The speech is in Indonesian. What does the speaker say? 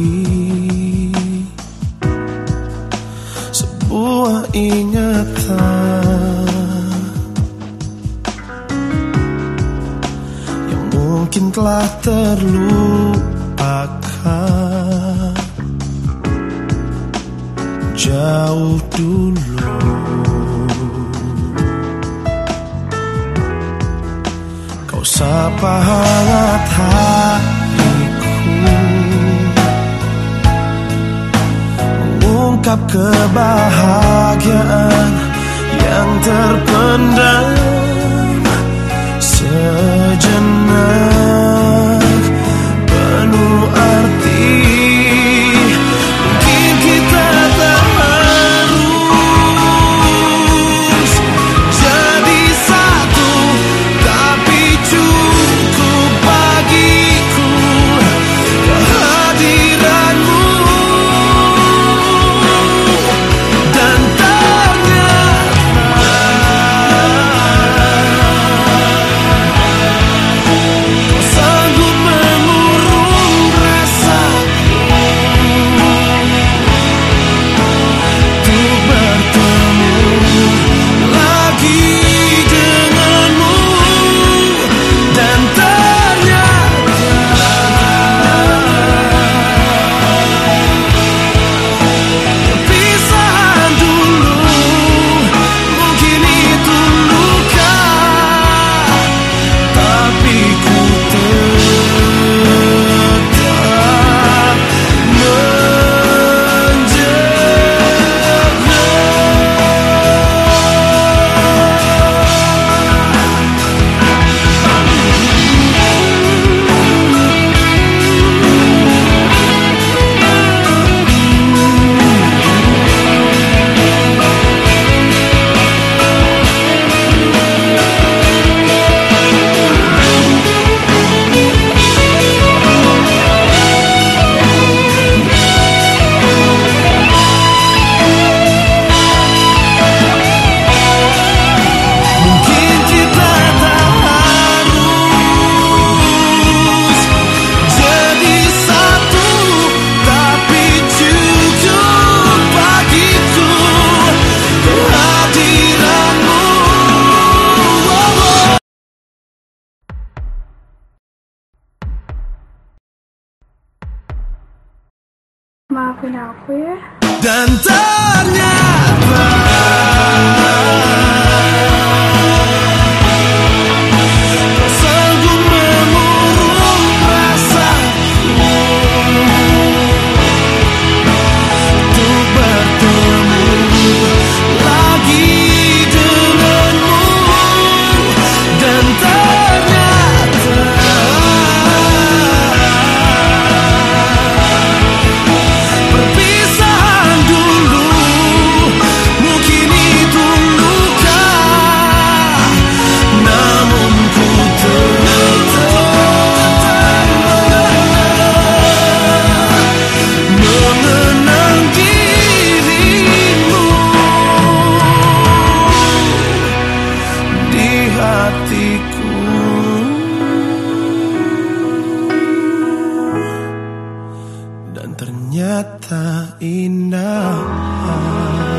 lagi sebuah ingatan yang mungkin telah terlupakan jauh dulu. Kau sapa hangat menangkap kebahagiaan yang terpendam sejenak. maafin aku ya. Dan ternyata ternyata indah.